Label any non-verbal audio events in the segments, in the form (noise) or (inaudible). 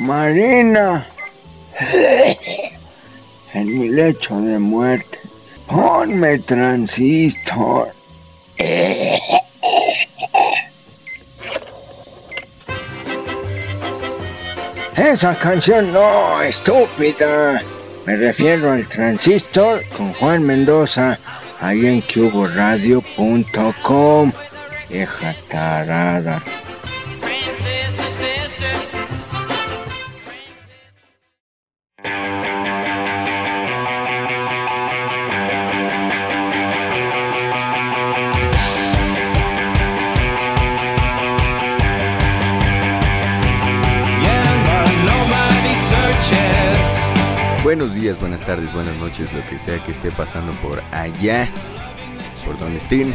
Marina, en mi lecho de muerte, ponme transistor. Esa canción no, estúpida. Me refiero al transistor con Juan Mendoza, ahí en cuboradio.com. Vieja tarada. Buenas tardes, buenas noches, lo que sea que esté pasando por allá, por donde estén,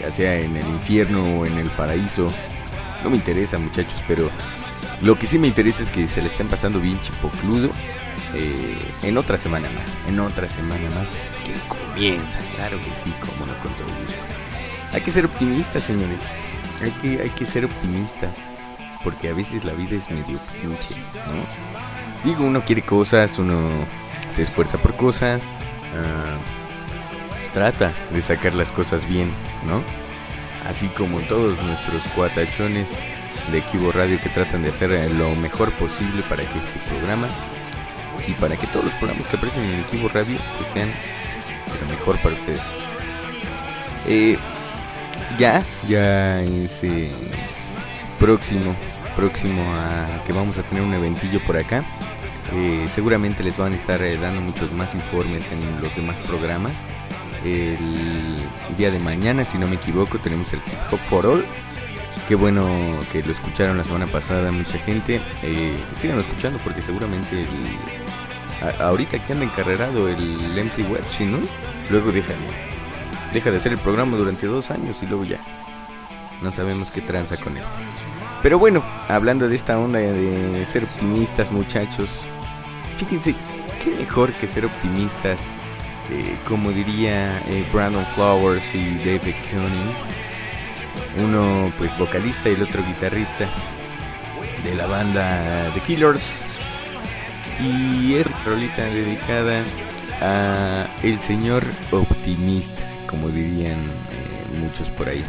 ya sea en el infierno o en el paraíso. No me interesa, muchachos, pero lo que sí me interesa es que se le estén pasando bien chipocludo eh, en otra semana más, en otra semana más que comienza, claro que sí, como no con todo. Hay que ser optimistas, señores. Hay que, hay que ser optimistas. Porque a veces la vida es medio pinche, ¿no? Digo, uno quiere cosas, uno se esfuerza por cosas, ah, trata de sacar las cosas bien, ¿no? Así como todos nuestros cuatachones de Equivo Radio que tratan de hacer lo mejor posible para que este programa y para que todos los programas que aparecen en Equivo Radio pues sean lo mejor para ustedes. Eh, ya, ya es eh, próximo, próximo a que vamos a tener un eventillo por acá. Seguramente les van a estar eh, dando muchos más informes en los demás programas. El día de mañana, si no me equivoco, tenemos el Hip Hop for All. Qué bueno que lo escucharon la semana pasada mucha gente. Eh, síganlo escuchando porque seguramente ahorita que anda encarrerado el MC Web, si no, luego deja de, deja de hacer el programa durante dos años y luego ya. No sabemos qué tranza con él. Pero bueno, hablando de esta onda de ser optimistas muchachos, fíjense, qué mejor que ser optimistas, eh, como diría eh, Brandon Flowers y David Koenig, uno pues vocalista y el otro guitarrista de la banda The Killers. Y es una rolita dedicada a el señor optimista, como dirían eh, muchos por ahí.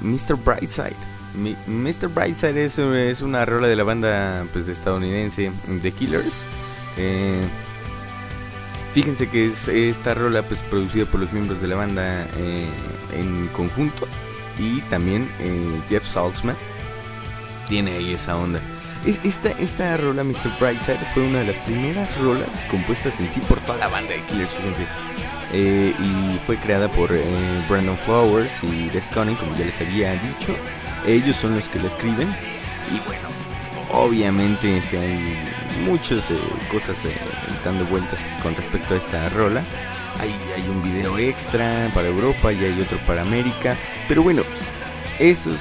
Mr. Brightside. Mr. Brightside es, una rola de la banda pues, estadounidense The Killers. Eh, fíjense que es esta rola pues producida por los miembros de la banda eh, en conjunto y también eh, Jeff Saltzman tiene ahí esa onda. esta, esta rola, Mr. Brightside, fue una de las primeras rolas compuestas en sí por toda la banda de Killers, fíjense. y fue creada por Brandon Flowers y Death Cunning, como ya les había dicho. Ellos son los que la escriben. Y bueno, obviamente este, hay muchas eh, cosas eh, dando vueltas con respecto a esta rola. Hay, hay un video extra para Europa y hay otro para América. Pero bueno, esos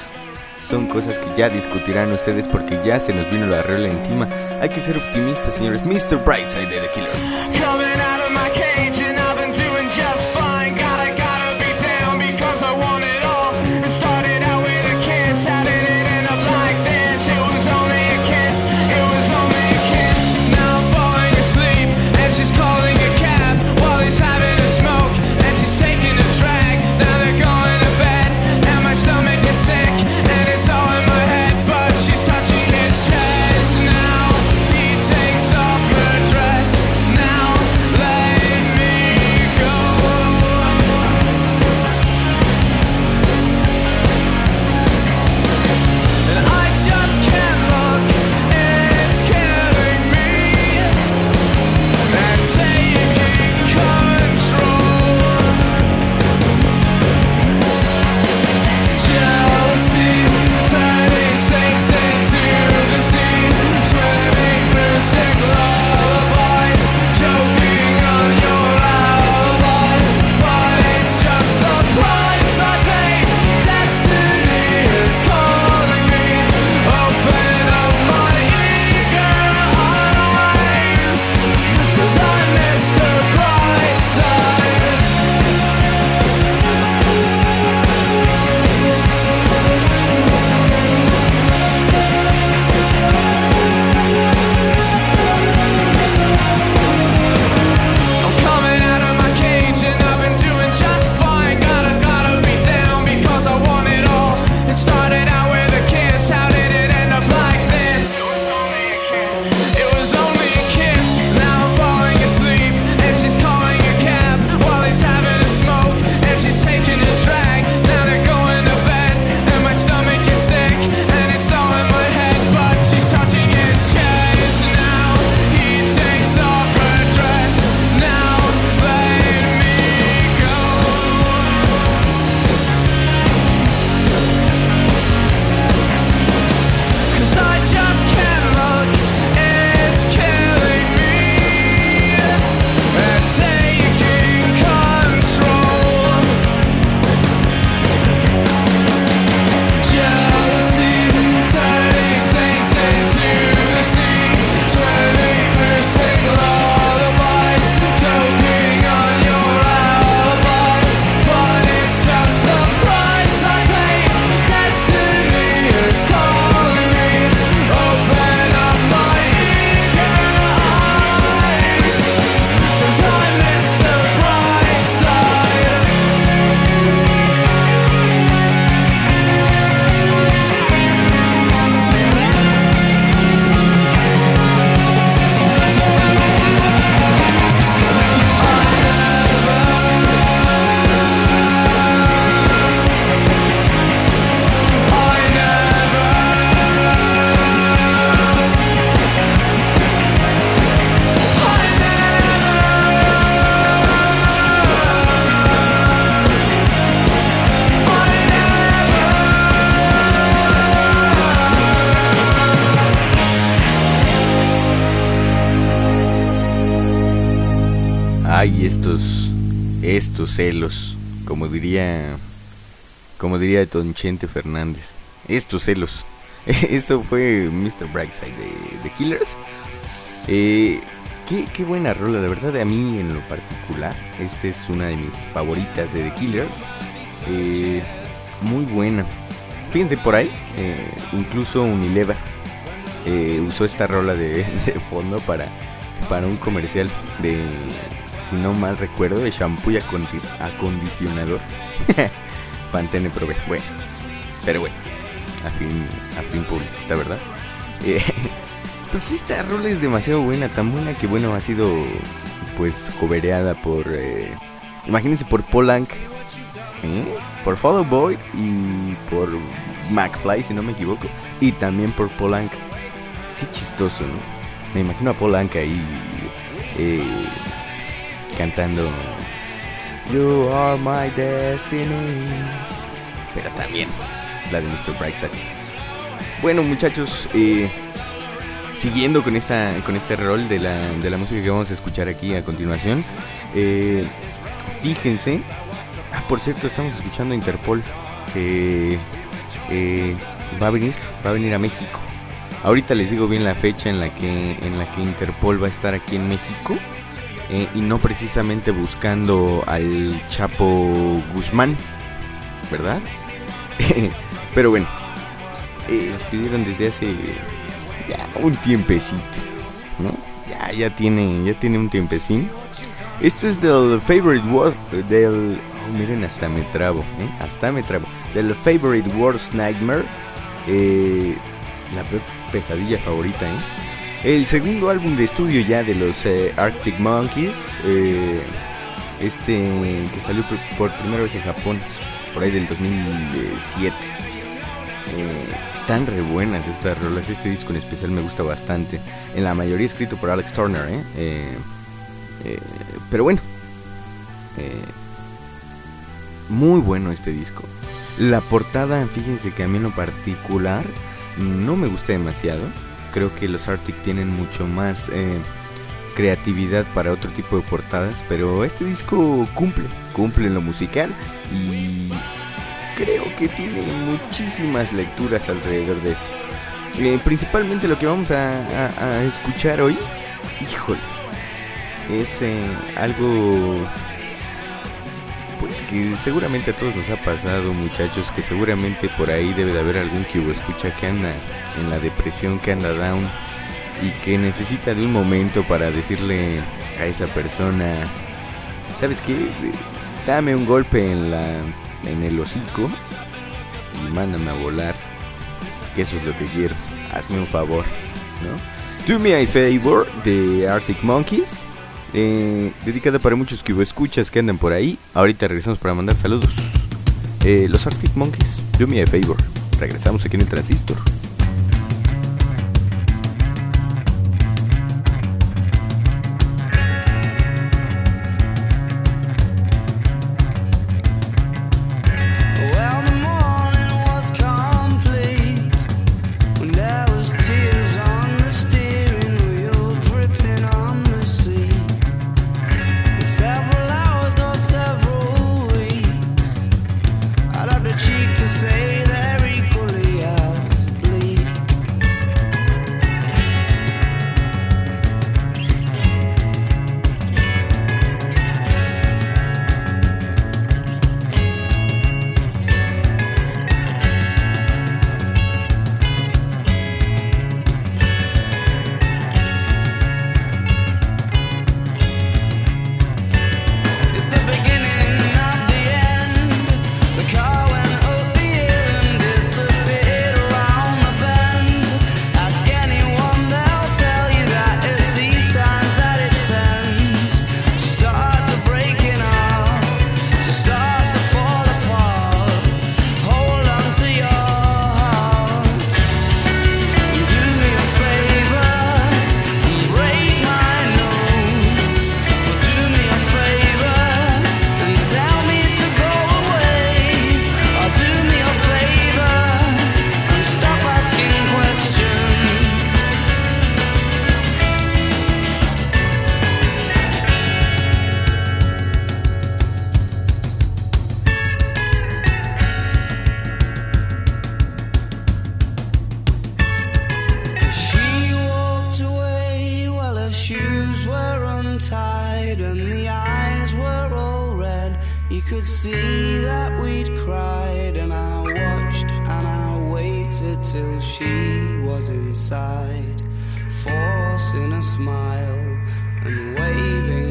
son cosas que ya discutirán ustedes porque ya se nos vino la rola encima. Hay que ser optimistas, señores. Mr. Brightside de The Killers. Estos celos, como diría, como diría Don Chente Fernández, estos celos. (laughs) Eso fue Mr. Brightside de, The Killers. Eh, qué, buena rola, de verdad, a mí en lo particular, esta es una de mis favoritas de The Killers. Eh, muy buena. Fíjense por ahí, eh, incluso Unilever usó esta rola de, (laughs) de fondo para, para un comercial de si no mal recuerdo, de shampoo y acondicionador. (laughs) Pantene Prove. Bueno, pero bueno, a fin, a fin publicista, ¿verdad? Eh, (laughs) pues esta rola es demasiado buena, tan buena que bueno, ha sido pues cobereada por, eh, imagínense, por Polank, ¿eh? por Follow Boy y por McFly, si no me equivoco, y también por Polank. Qué chistoso, ¿no? Me imagino a Polank ahí eh, cantando You are my destiny. Pero también la de Mr. Brightside. Bueno, muchachos, eh, siguiendo con esta con este rol de la, de la música que vamos a escuchar aquí a continuación, eh, fíjense. Ah, por cierto, estamos escuchando a Interpol que eh, va a venir, va a venir a México. Ahorita les digo bien la fecha en la que en la que Interpol va a estar aquí en México. Eh, y no precisamente buscando al Chapo Guzmán, ¿verdad? (laughs) Pero bueno, eh, nos pidieron desde hace ya un tiempecito, ¿no? Ya, ya tiene, ya tiene un tiempecín. Esto es del Favorite Word, del... Oh, miren, hasta me trabo, ¿eh? Hasta me trabo. Del Favorite Worst Nightmare. Eh, la pesadilla favorita, ¿eh? El segundo álbum de estudio ya de los eh, Arctic Monkeys, eh, este que salió por primera vez en Japón, por ahí del 2007. Eh, están re buenas estas rolas, este disco en especial me gusta bastante. En la mayoría escrito por Alex Turner, pero bueno, muy bueno este disco. La portada, fíjense que a mí en lo particular no me gusta demasiado creo que los Arctic tienen mucho más eh, creatividad para otro tipo de portadas, pero este disco cumple, cumple en lo musical y creo que tiene muchísimas lecturas alrededor de esto. Eh, principalmente lo que vamos a, escuchar hoy, híjole, es eh, algo pues que seguramente a todos nos ha pasado muchachos, que seguramente por ahí debe de haber algún que escucha que anda en la depresión, que anda down y que necesita de un momento para decirle a esa persona, ¿sabes qué? Dame un golpe en la en el hocico y mándame a volar, que eso es lo que quiero. Hazme un favor, ¿no? Do Me a Favor de Arctic Monkeys. Eh, dedicada para muchos que escuchas que andan por ahí. Ahorita regresamos para mandar saludos. Eh, los Arctic Monkeys, do me a favor. Regresamos aquí en el transistor. She was inside, forcing a smile and waving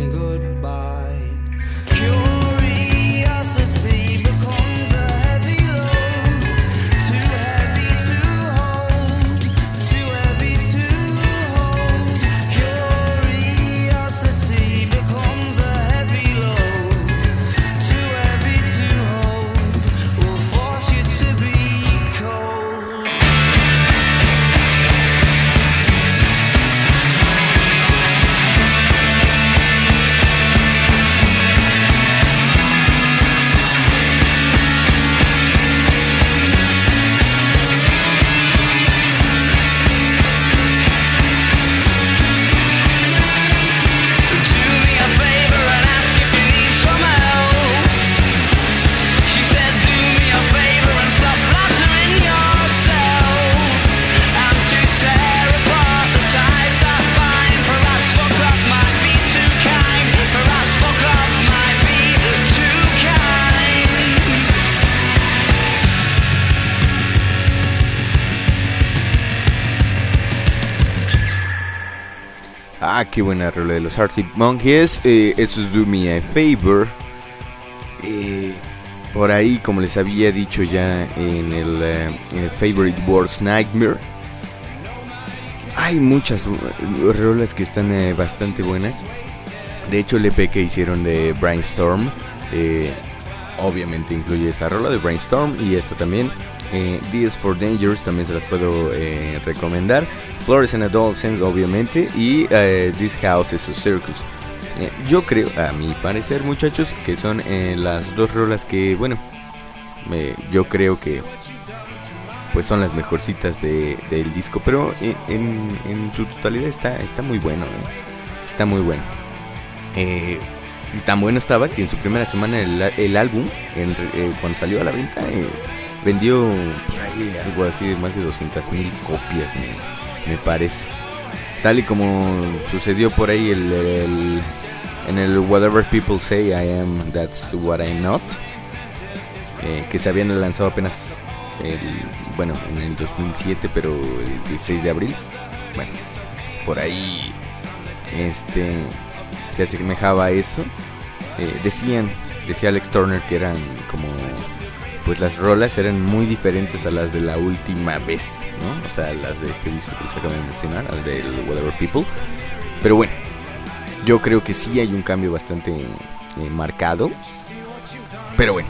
Ah, qué buena rola de los Arctic Monkeys. Eh, eso es Do Me a Favor. Eh, por ahí, como les había dicho ya en el, eh, en el Favorite Worst Nightmare, hay muchas rolas que están bastante buenas. De hecho, el EP que hicieron de Brainstorm, obviamente incluye esa rola de Brainstorm y esta también. Eh, Deals for Dangerous también se las puedo eh, recomendar. Fluorescent Adolescence, obviamente. Y eh, This House is a Circus. Eh, yo creo, a mi parecer, muchachos, que son las dos rolas que, bueno, yo creo que pues son las mejorcitas de- del disco. Pero en, su totalidad está, está muy bueno. Está muy bueno. Y tan bueno estaba que en su primera semana el, álbum, cuando salió a la venta, vendió algo así de más de 200 mil copias, me, parece. Tal y como sucedió por ahí el, el- en el Whatever People Say I Am, That's What I'm Not, eh, que se habían lanzado apenas, el, bueno, en el 2007, pero el 16 de abril. Bueno, por ahí este se asemejaba a eso. Eh, decían, decía Alex Turner que eran como, pues las rolas eran muy diferentes a las de la última vez, ¿no? O sea, las de este disco que les acabo de mencionar, al del Whatever People. Pero bueno, yo creo que sí hay un cambio bastante eh, marcado. Pero bueno,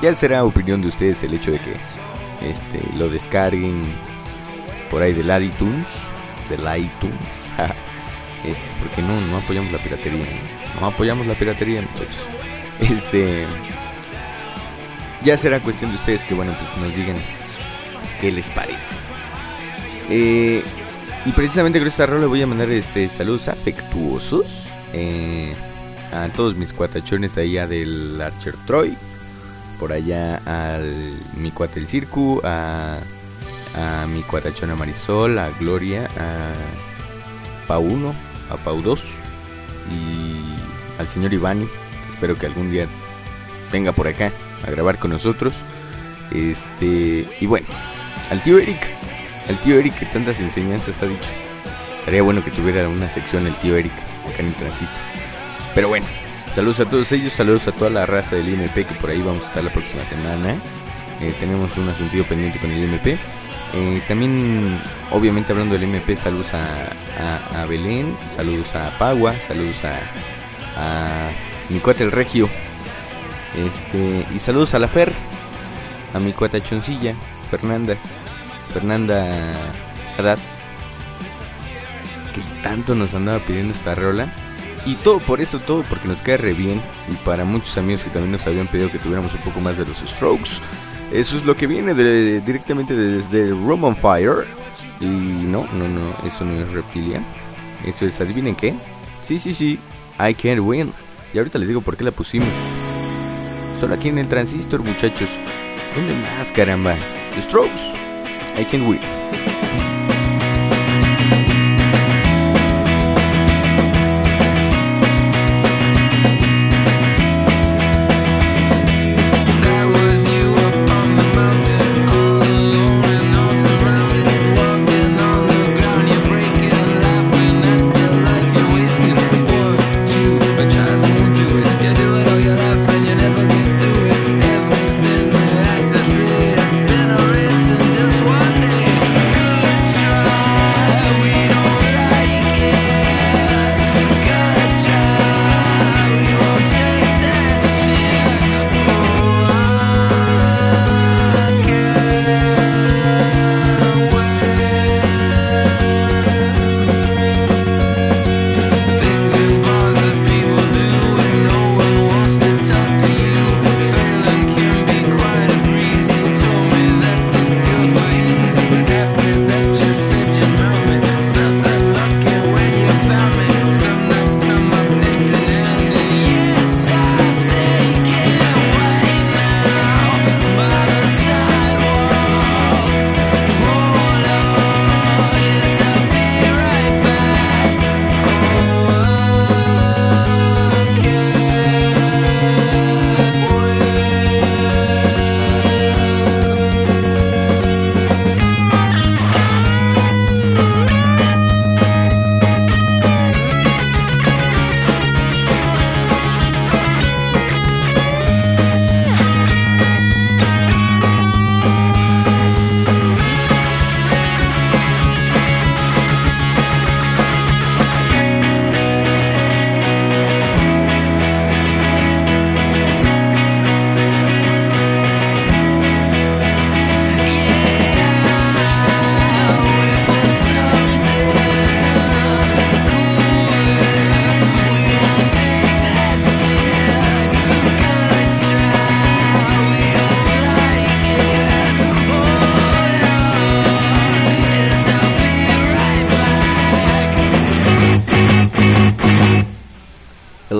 ya será opinión de ustedes el hecho de que este lo descarguen por ahí del iTunes, del iTunes. (laughs) Este, porque no, no apoyamos la piratería. No apoyamos la piratería, muchachos. Este. Ya será cuestión de ustedes que, bueno, pues nos digan qué les parece. Eh, y precisamente con esta rola voy a mandar este saludos afectuosos eh, a todos mis cuatachones allá del Archer Troy. Por allá al mi cuate el Circu, a, a mi cuatachona Marisol, a Gloria, a Pau 1, a Pau 2 y al señor Ivani, espero que algún día venga por acá a grabar con nosotros. Este, y bueno, al tío Eric, al tío Eric que tantas enseñanzas ha dicho. Sería bueno que tuviera una sección el tío Eric acá en el transistor. Pero bueno, saludos a todos ellos, saludos a toda la raza del IMP que por ahí vamos a estar la próxima semana. Eh, tenemos un asuntillo pendiente con el IMP. Eh, también, obviamente hablando del MP, saludos a, a- a Belén, saludos a Pagua, saludos a, a mi cuate el Regio, este, y saludos a la Fer, a mi cuata Choncilla, Fernanda, Fernanda Haddad, que tanto nos andaba pidiendo esta rola. Y todo por eso, todo porque nos cae re bien. Y para muchos amigos que también nos habían pedido que tuviéramos un poco más de los strokes. Eso es lo que viene de- directamente desde Roman Fire. Y no, no, no, eso no es Reptilia. Eso es, adivinen qué. Sí, sí, sí, I Can't Win. Y ahorita les digo por qué la pusimos. Solo aquí en el transistor, muchachos. ¿Dónde más, caramba? The Strokes. I Can't Win.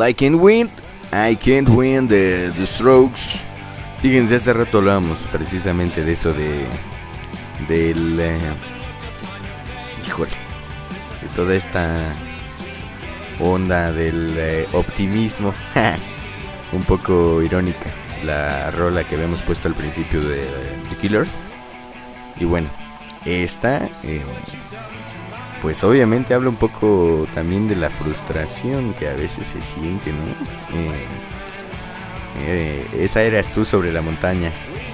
I Can't Win, I Can't Win de The Strokes. Fíjense, hace rato hablábamos precisamente de eso de. del. eh, híjole. De toda esta onda del eh, optimismo. (laughs) Un poco irónica. La rola que habíamos puesto al principio de The Killers. Y bueno, esta. eh, pues obviamente habla un poco también de la frustración que a veces se siente, ¿no? Eh, eh, esa eras tú sobre la montaña,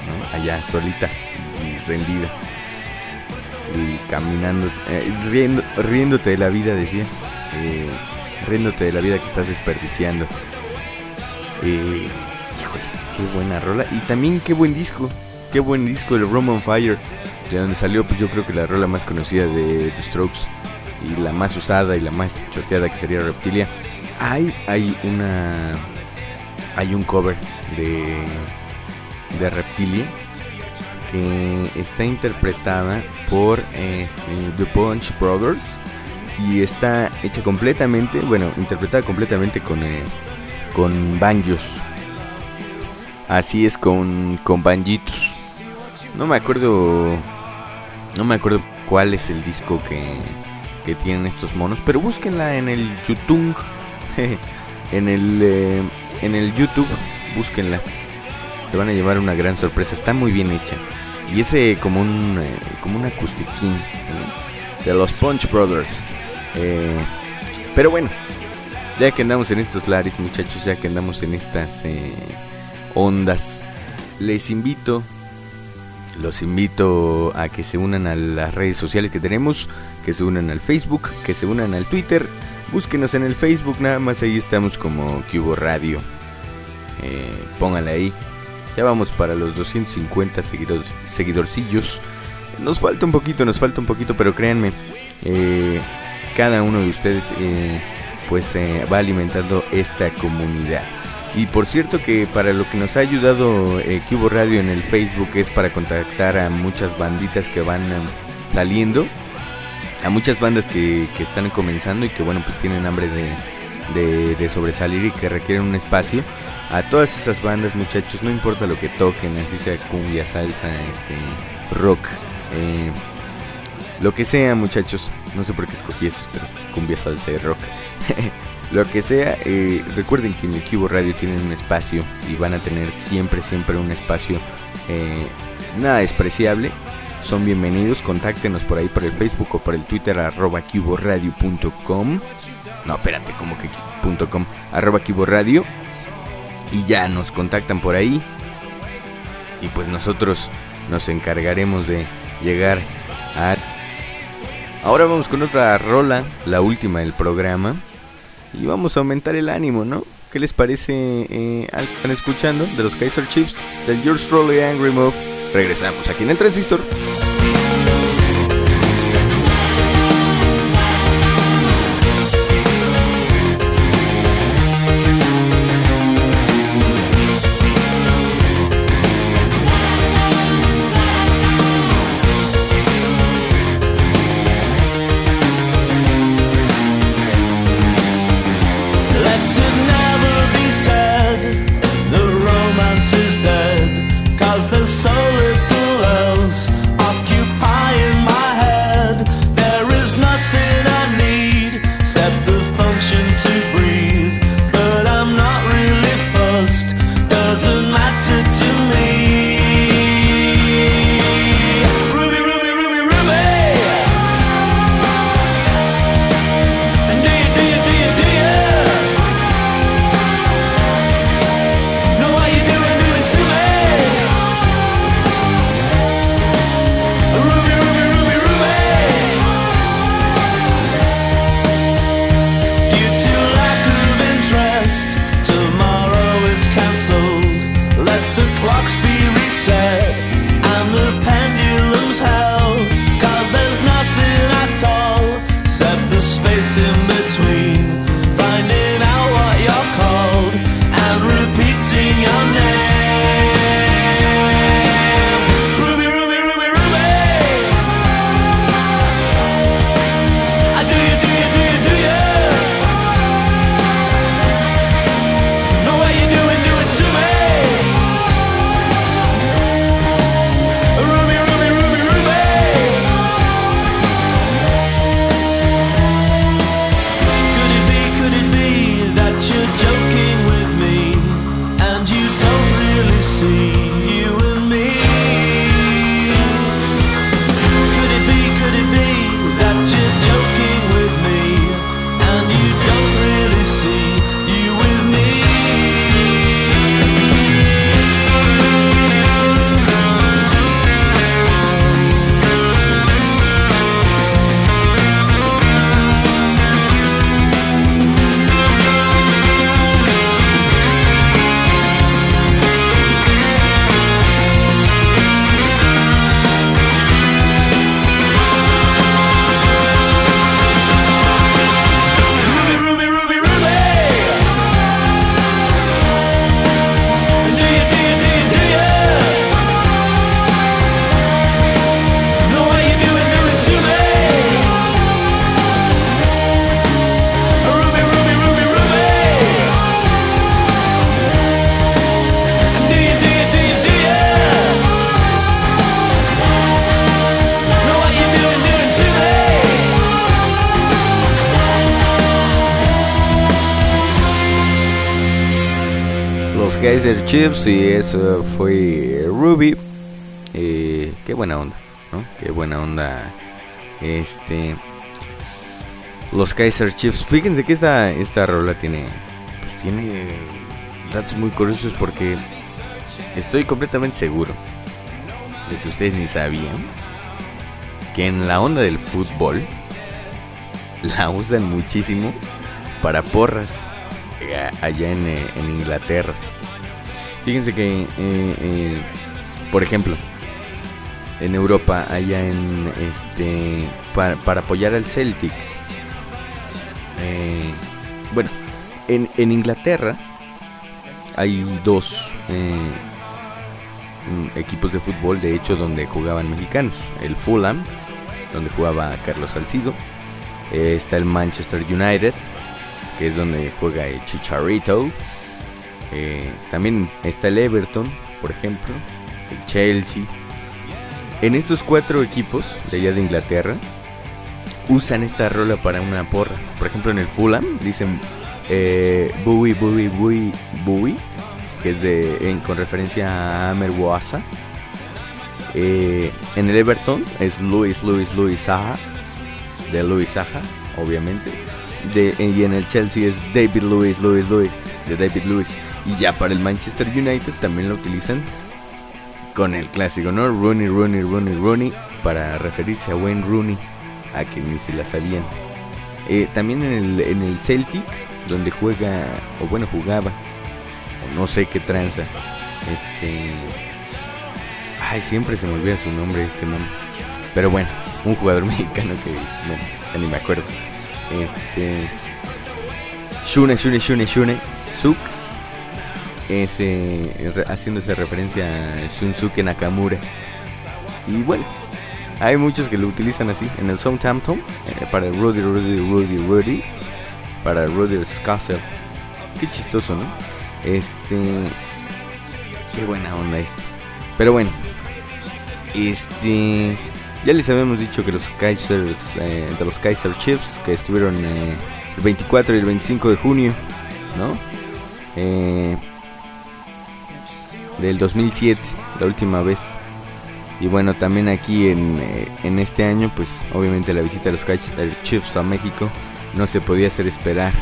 ¿no? Allá, solita y rendida. Y caminando, eh, riendo, riéndote de la vida, decía. Eh, riéndote de la vida que estás desperdiciando. Híjole, qué buena rola. Y también qué buen disco. Qué buen disco, el Roman Fire. De donde salió, pues yo creo que la rola más conocida de The Strokes. Y la más usada y la más choteada que sería Reptilia. Hay, hay una. Hay un cover de. de Reptilia. Que está interpretada por este, The Punch Brothers. Y está hecha completamente, bueno, interpretada completamente con, eh, con banjos. Así es, con, con banjitos. No me acuerdo. No me acuerdo cuál es el disco que, que tienen estos monos. Pero búsquenla en el YouTube. (laughs) en el. eh, en el YouTube. Búsquenla. Se van a llevar una gran sorpresa. Está muy bien hecha. Y ese como un. eh, como un acustiquín. De los Punch Brothers. Eh, pero bueno. Ya que andamos en estos lares, muchachos. Ya que andamos en estas eh, ondas. Les invito los invito a que se unan a las redes sociales que tenemos, que se unan al Facebook, que se unan al Twitter. Búsquenos en el Facebook, nada más ahí estamos como Cubo Radio. Eh, ahí. Ya vamos para los 250 seguidores, seguidorcillos. Nos falta un poquito, nos falta un poquito, pero créanme, eh, cada uno de ustedes eh, pues eh, va alimentando esta comunidad. Y por cierto que para lo que nos ha ayudado Cubo Radio en el Facebook es para contactar a muchas banditas que van saliendo, a muchas bandas que, que están comenzando y que bueno pues tienen hambre de, de- de sobresalir y que requieren un espacio. A todas esas bandas muchachos, no importa lo que toquen, así sea cumbia, salsa, este, rock, eh, lo que sea muchachos, no sé por qué escogí esos tres, cumbia, salsa y rock. (laughs) Lo que sea, eh, recuerden que en el Cubo Radio tienen un espacio y van a tener siempre, siempre un espacio eh, nada despreciable. Son bienvenidos, contáctenos por ahí por el Facebook o por el Twitter arroba cuboradio.com. No, espérate, como que punto .com, arroba cuboradio. Y ya nos contactan por ahí. Y pues nosotros nos encargaremos de llegar a... Ahora vamos con otra rola, la última del programa. Y vamos a aumentar el ánimo, ¿no? ¿Qué les parece eh, están escuchando de los Kaiser Chiefs? Del Yours Truly Angry Move. Regresamos aquí en el Transistor. Kaiser Chiefs y eso fue Ruby. Eh, qué buena onda. Qué buena onda. Este. Los Kaiser Chiefs. Fíjense que esta, esta rola tiene. Pues tiene datos muy curiosos porque estoy completamente seguro de que ustedes ni sabían que en la onda del fútbol la usan muchísimo para porras eh, allá en, eh, en Inglaterra. Fíjense que, eh, eh, por ejemplo, en Europa, allá en este, para, para apoyar al Celtic, eh, bueno, en, en Inglaterra hay dos mm, equipos de fútbol, de hecho, donde jugaban mexicanos. El Fulham, donde jugaba Carlos Salcido. Está el Manchester United, que es donde juega el Chicharito. Eh, también está el Everton, por ejemplo. El Chelsea. En estos cuatro equipos de allá de Inglaterra, usan esta rola para una porra. Por ejemplo, en el Fulham dicen eh, Bowie, Bowie, Bowie, Bowie, que es de, en- con referencia a Amer. Eh, en el Everton es Luis, Luis, Luis Saha, de Luis Saha, obviamente. Y en el Chelsea es David Luis, Luis, Luis, de David Luis. Y ya para el Manchester United también lo utilizan con el clásico, ¿no? Rooney, Rooney, Rooney, Rooney, para referirse a Wayne Rooney, a que ni se la sabían. Eh, también en el, en el Celtic, donde juega, o bueno, jugaba, o no sé qué tranza, este... Ay, siempre se me olvida su nombre este man. Pero bueno, un jugador (laughs) mexicano que, bueno, ni me acuerdo. Este... Shune, Shune, Shune, Shune, Suk. Ese, re- haciéndose referencia a Shunsuke Nakamura. Y bueno, hay muchos que lo utilizan así. En el Southampton, eh, para Rudy, Rudy, Rudy, Rudy. Para Rudy Scasser. Qué chistoso, ¿no? Este. Qué buena onda esto. Pero bueno. Este. Ya les habíamos dicho que los Kaisers. eh, de los Kaiser Chiefs. Que estuvieron eh, el 24 y el 25 de junio. ¿No? Eh, del 2007. La última vez. Y bueno, también aquí en, eh, en este año, pues obviamente la visita de los Kaiser Chiefs a México no se podía hacer esperar.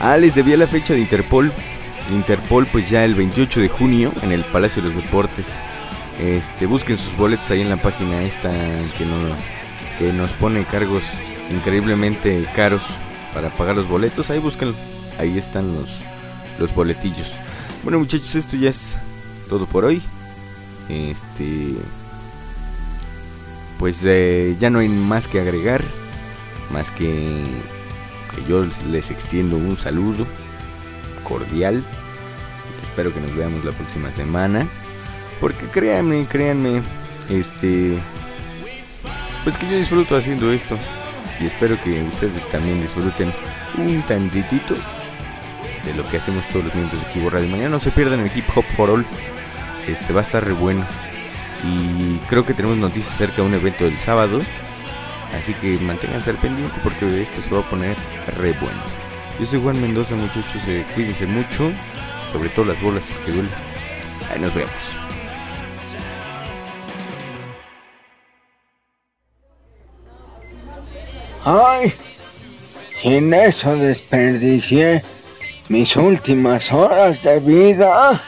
Ah, les debía la fecha de Interpol. Interpol, pues ya el 28 de junio en el Palacio de los Deportes. Este, busquen sus boletos ahí en la página esta que, no, que nos pone cargos increíblemente caros para pagar los boletos. Ahí búsquenlo. Ahí están los, los boletillos. Bueno, muchachos, esto ya es todo por hoy. Este. Pues eh, ya no hay más que agregar. Más que, que yo les extiendo un saludo cordial. Espero que nos veamos la próxima semana. Porque créanme, créanme, este. Pues que yo disfruto haciendo esto. Y espero que ustedes también disfruten un tantitito de lo que hacemos todos los miembros de Kibo Radio. Mañana no se pierdan el Hip Hop for All. Este va a estar re bueno. Y creo que tenemos noticias acerca de un evento del sábado. Así que manténganse al pendiente porque esto se va a poner re bueno. Yo soy Juan Mendoza, muchachos. eh, cuídense mucho. Sobre todo las bolas porque duele. Ahí nos vemos. Ay, en eso desperdicié mis últimas horas de vida.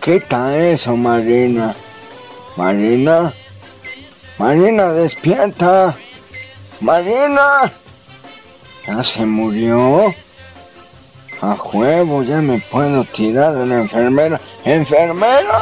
Quita eso, Marina. Marina. Marina, despierta. Marina. ¿Ya se murió? A juego, ya me puedo tirar a la enfermera. ¡Enfermera!